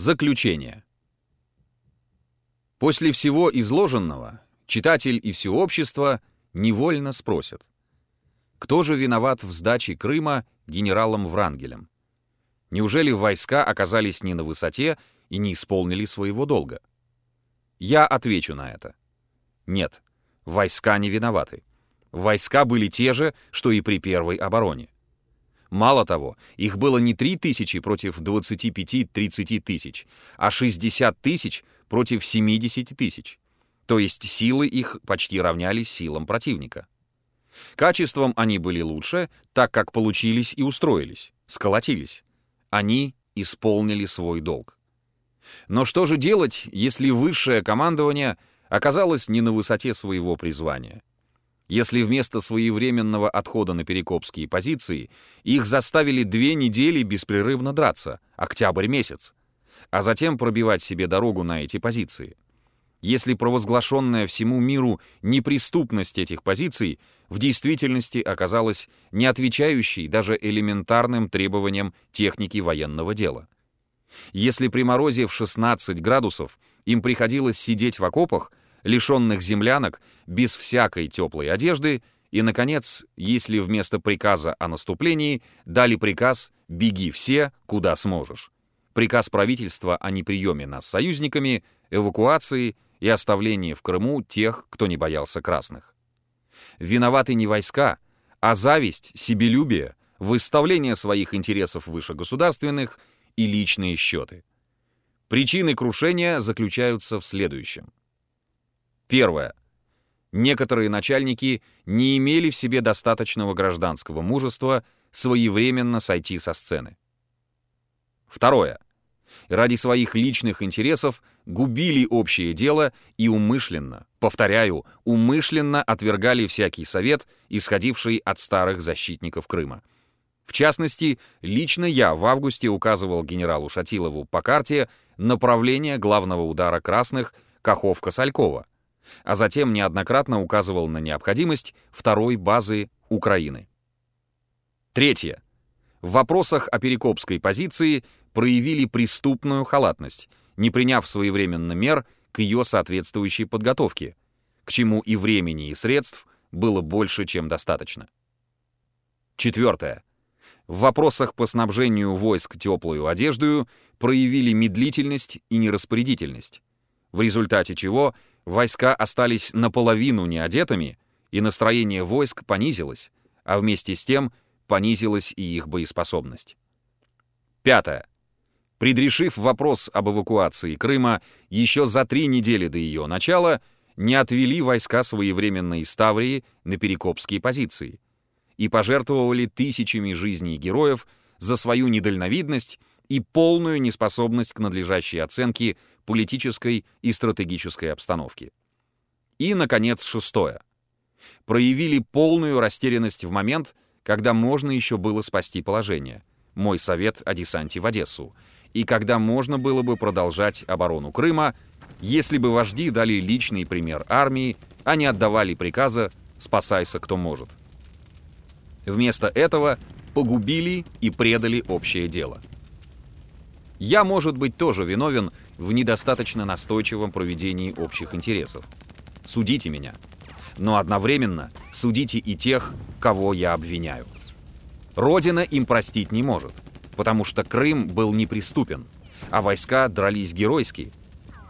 Заключение. После всего изложенного читатель и все общество невольно спросят, кто же виноват в сдаче Крыма генералом Врангелем? Неужели войска оказались не на высоте и не исполнили своего долга? Я отвечу на это. Нет, войска не виноваты. Войска были те же, что и при первой обороне. Мало того, их было не 3 тысячи против 25-30 тысяч, а 60 тысяч против 70 тысяч. То есть силы их почти равнялись силам противника. Качеством они были лучше, так как получились и устроились, сколотились. Они исполнили свой долг. Но что же делать, если высшее командование оказалось не на высоте своего призвания? Если вместо своевременного отхода на перекопские позиции их заставили две недели беспрерывно драться, октябрь месяц, а затем пробивать себе дорогу на эти позиции. Если провозглашенная всему миру неприступность этих позиций в действительности оказалась не отвечающей даже элементарным требованиям техники военного дела. Если при морозе в 16 градусов им приходилось сидеть в окопах, лишенных землянок, без всякой теплой одежды, и, наконец, если вместо приказа о наступлении дали приказ «беги все, куда сможешь». Приказ правительства о неприеме нас союзниками, эвакуации и оставлении в Крыму тех, кто не боялся красных. Виноваты не войска, а зависть, себелюбие, выставление своих интересов выше государственных и личные счеты. Причины крушения заключаются в следующем. Первое. Некоторые начальники не имели в себе достаточного гражданского мужества своевременно сойти со сцены. Второе. Ради своих личных интересов губили общее дело и умышленно, повторяю, умышленно отвергали всякий совет, исходивший от старых защитников Крыма. В частности, лично я в августе указывал генералу Шатилову по карте направление главного удара красных Каховка-Салькова, а затем неоднократно указывал на необходимость второй базы Украины. Третье. В вопросах о перекопской позиции проявили преступную халатность, не приняв своевременно мер к ее соответствующей подготовке, к чему и времени, и средств было больше, чем достаточно. Четвертое. В вопросах по снабжению войск теплую одеждою проявили медлительность и нераспорядительность, в результате чего войска остались наполовину неодетыми, и настроение войск понизилось, а вместе с тем понизилась и их боеспособность. Пятое. Предрешив вопрос об эвакуации Крыма еще за три недели до ее начала, не отвели войска своевременно из Таврии на перекопские позиции и пожертвовали тысячами жизней героев за свою недальновидность и полную неспособность к надлежащей оценке политической и стратегической обстановки. И, наконец, шестое. Проявили полную растерянность в момент, когда можно еще было спасти положение. Мой совет о десанте в Одессу. И когда можно было бы продолжать оборону Крыма, если бы вожди дали личный пример армии, а не отдавали приказа «спасайся, кто может». Вместо этого погубили и предали общее дело. Я, может быть, тоже виновен в недостаточно настойчивом проведении общих интересов. Судите меня. Но одновременно судите и тех, кого я обвиняю. Родина им простить не может, потому что Крым был неприступен, а войска дрались геройски.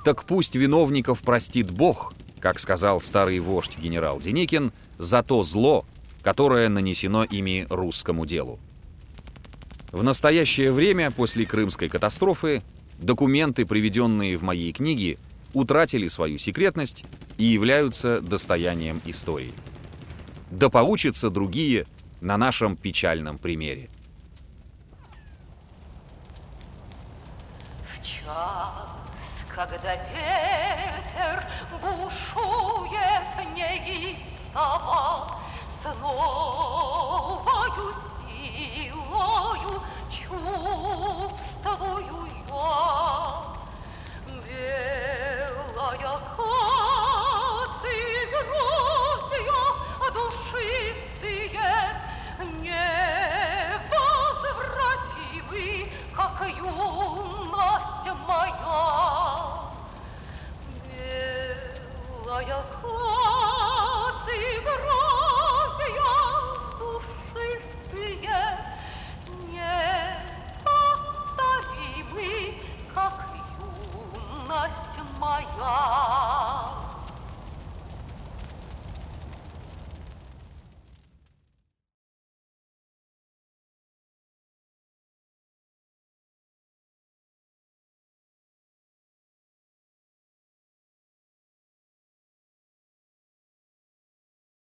Так пусть виновников простит Бог, как сказал старый вождь генерал Деникин, за то зло, которое нанесено ими русскому делу. В настоящее время, после крымской катастрофы, документы, приведенные в моей книге, утратили свою секретность и являются достоянием истории. Да поучатся другие на нашем печальном примере. В час, когда ветер 我愿。